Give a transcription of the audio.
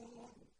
Lord